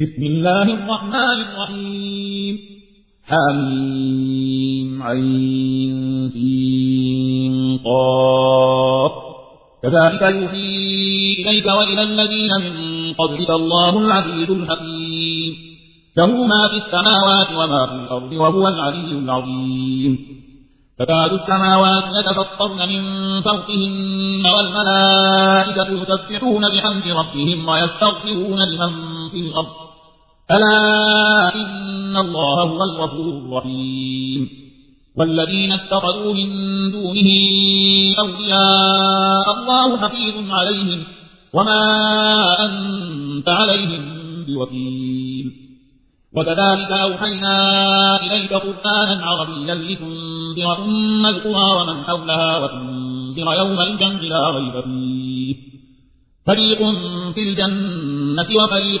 بسم الله الرحمن الرحيم. حميم عين سين قاف. كذلك يوحي إليك وإلى الذين من قبلك الله العزيز الحكيم. له ما في السماوات وما في الأرض وهو العلي العظيم. تكاد السماوات يتفطرن من فوقهن والملائكة يسبحون بحمد ربهم ويستغفرون لمن في الأرض. ألا إن الله هو الغفور الرحيم. والذين اتخذوا من دونه أولياء الله حفيظ عليهم وما أنت عليهم بوكيل. وكذلك أوحينا إليك قرآنا عربيا لتنذر أم القرى ومن حولها وتنذر يوم الجمع لا ريب فيه. فريق في الجنة وفريق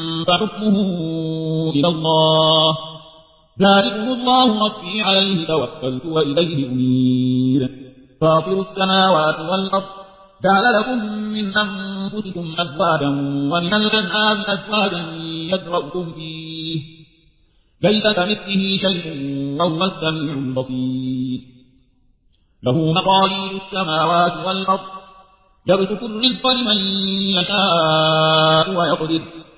فحكمه إلى الله. ذلكم الله ربي عليه توكلت وإليه أمير. فاطر السماوات والأرض جعل لكم من أنفسكم أزواجا ومن الأنعام أزواجا يدرؤكم فيه. ليس كمثله شيء وهو السميع البصير. له مقاليد السماوات والأرض. يبسط الرزق لمن يشاء ويقدر.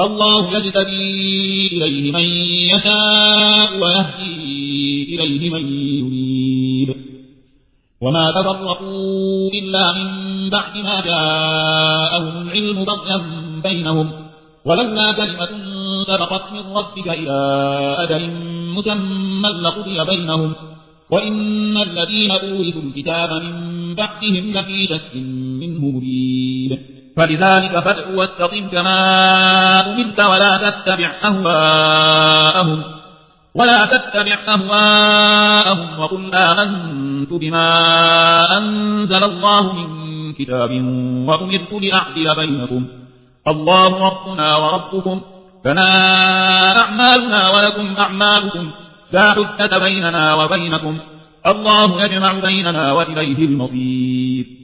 الله يجتبي إليه من يشاء ويهدي إليه من يريد. وما تفرقوا إلا من بعد ما جاءهم العلم بغيا بينهم. ولولا كلمة سبقت من ربك إلى أجل مسمى لقضي بينهم. وإن الذين أورثوا الكتاب من بعدهم لفي شك منه مريد فلذلك فادع واستقم كما أمرت ولا تتبع أهواءهم. ولا تتبع أهواءهم وقل آمنت بما أنزل الله من كتاب وأمرت لأعدل بينكم. الله ربنا وربكم. فنا أعمالنا ولكم أعمالكم. لا حجة بيننا وبينكم. الله يجمع بيننا وإليه المصير.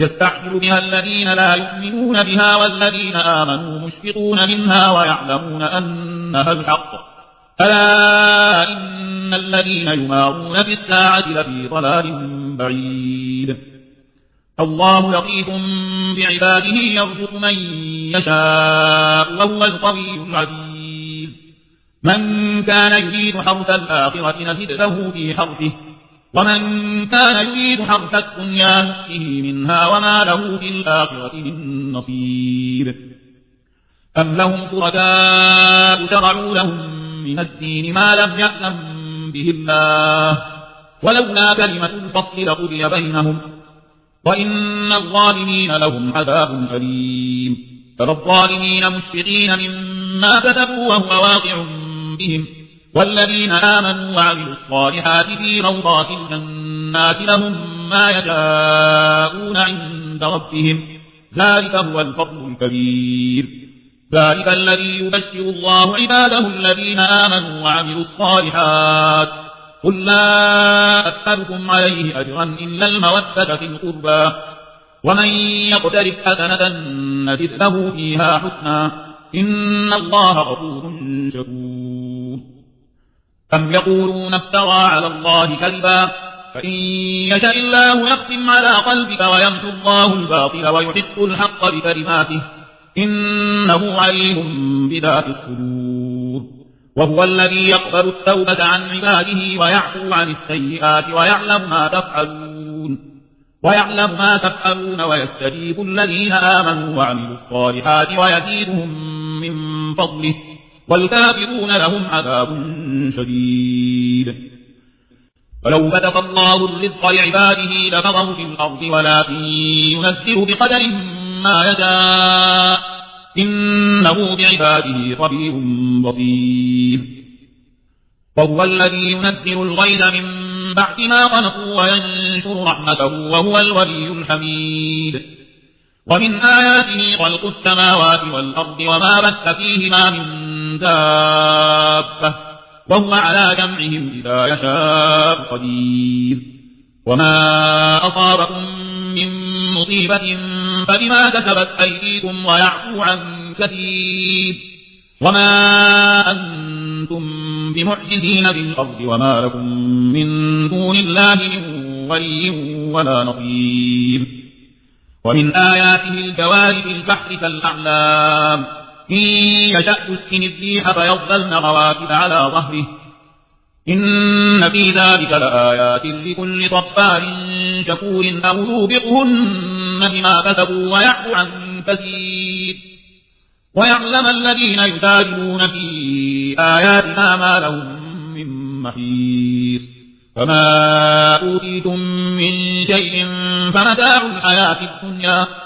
يستعجل بها الذين لا يؤمنون بها والذين آمنوا مشفقون منها ويعلمون أنها الحق. ألا إن الذين يمارون في الساعة لفي ضلال بعيد. الله لطيف بعباده يرزق من يشاء وهو القوي العزيز. من كان يريد حرث الآخرة نزد له في حرثه. ومن كان يريد حرث الدنيا نؤته منها وما له في الآخرة من نصيب أم لهم شركاء شرعوا لهم من الدين ما لم يأذن به الله ولولا كلمة الفصل لقضي بينهم وإن الظالمين لهم عذاب أليم ترى الظالمين مشفقين مما كتبوا وهو واقع بهم والذين آمنوا وعملوا الصالحات في روضات الجنات لهم ما يشاءون عند ربهم. ذلك هو الفضل الكبير. ذلك الذي يبشر الله عباده الذين آمنوا وعملوا الصالحات. قل لا أسألكم عليه أجرا إلا المودة في القربى. ومن يقترف حسنة نزد له فيها حسنا. إن الله غفور شكور. أم يقولون افترى على الله كذبا؟ فإن يشاء الله يختم على قلبك ويمحو الله الباطل ويحق الحق بكلماته. إنه عليم بذات الصدور. وهو الذي يقبل التوبة عن عباده ويعفو عن السيئات ويعلم ما تفعلون. ويعلم ما تفعلون ويستجيب الذين آمنوا وعملوا الصالحات ويزيدهم من فضله. والكافرون لهم عذاب شديد. ولو بدق الله الرزق لعباده لبغوا في الأرض ولكن ينزل بقدر ما يشاء. إنه بعباده خبير بصير. وهو الذي ينزل الغيث من بعد ما قنطوا وينشر رحمته وهو الولي الحميد. ومن آياته خلق السماوات والأرض وما بث فيهما من دابة. وهو على جمعهم إذا يشاء قدير. وما أصابكم من مصيبة فبما كسبت أيديكم ويعفو عن كثير. وما أنتم بمعجزين في الأرض وما لكم من دون الله من ولي ولا نصير. ومن آياته الجوار في البحر كالأعلام. إن يشأ يسكن الريح فيظلن رواكب على ظهره. إن في ذلك لآيات لكل صبار شكور أو يوبقهن بما كسبوا ويعفو عن كثير. ويعلم الذين يجادلون في آياتنا ما لهم من محيص. فما أوتيتم من شيء فمتاع الحياة الدنيا.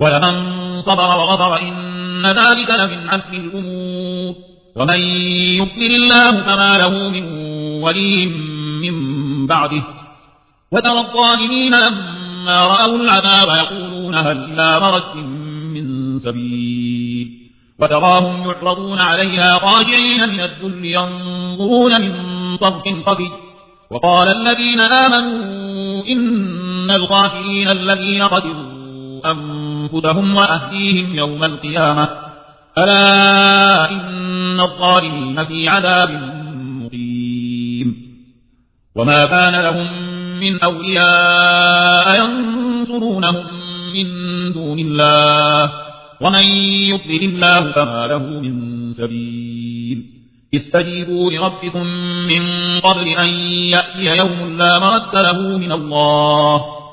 ولمن صبر وغفر إن ذلك لمن عزم الأمور. ومن يضلل الله فما له من ولي من بعده. وترى الظالمين لما رأوا العذاب يقولون هل إلى مرد من سبيل. وتراهم يعرضون عليها خاشعين من الذل ينظرون من طرف خفي. وقال الذين آمنوا إن الخاسرين الذين قدروا أنفسهم وأهليهم يوم القيامة. ألا إن الظالمين في عذاب مقيم. وما كان لهم من أولياء ينصرونهم من دون الله. ومن يضلل الله فما له من سبيل. استجيبوا لربكم من قبل أن يأتي يوم لا مرد له من الله.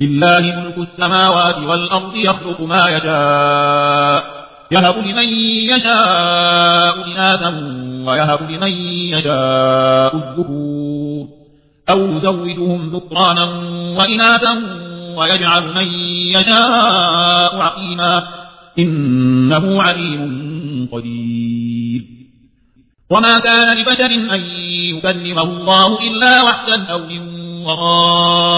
لله ملك السماوات والأرض يخلق ما يشاء يهب لمن يشاء إناثا ويهب لمن يشاء الذكور أو يزوجهم ذكرانا وإناثا ويجعل من يشاء عقيما إنه عليم قدير. وما كان لبشر أن يكلمه الله إلا وحدا أو من وراء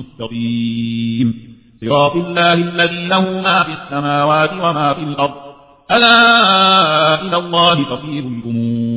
مستقيم صراط الله الذي له ما في السماوات وما في الأرض. ألا إلى الله تصير الأمور